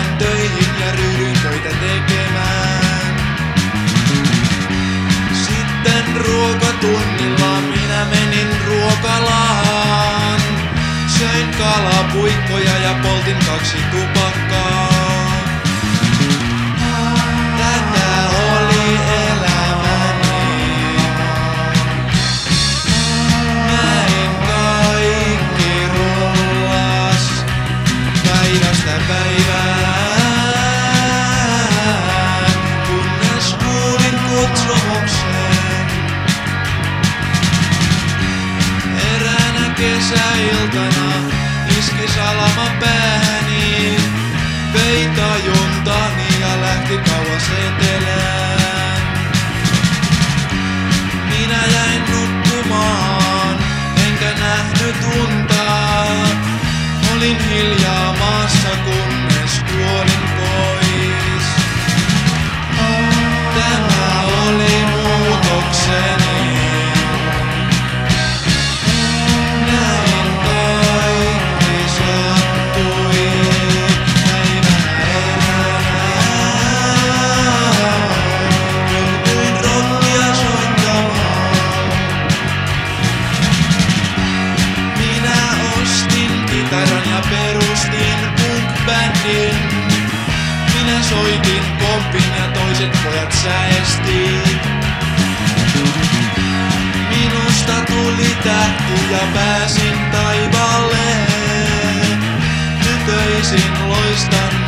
vaan töihin ja ryhdyin töitä tekemään. Sitten ruokatunnilla minä menin ruokalaan. Söin kalapuikkoja ja poltin kaksi tupakkaa. Kesäiltana iski salama pääni, vei tajuntani ja lähti kauas etelään. Minä jäin nukkumaan, enkä nähnyt unta. Olin hiljaa maassa, kunnes kuolin soitin kompin ja toiset pojat säesti. Musta tuli tähti ja pääsin taivaalle. Tytöisin loistan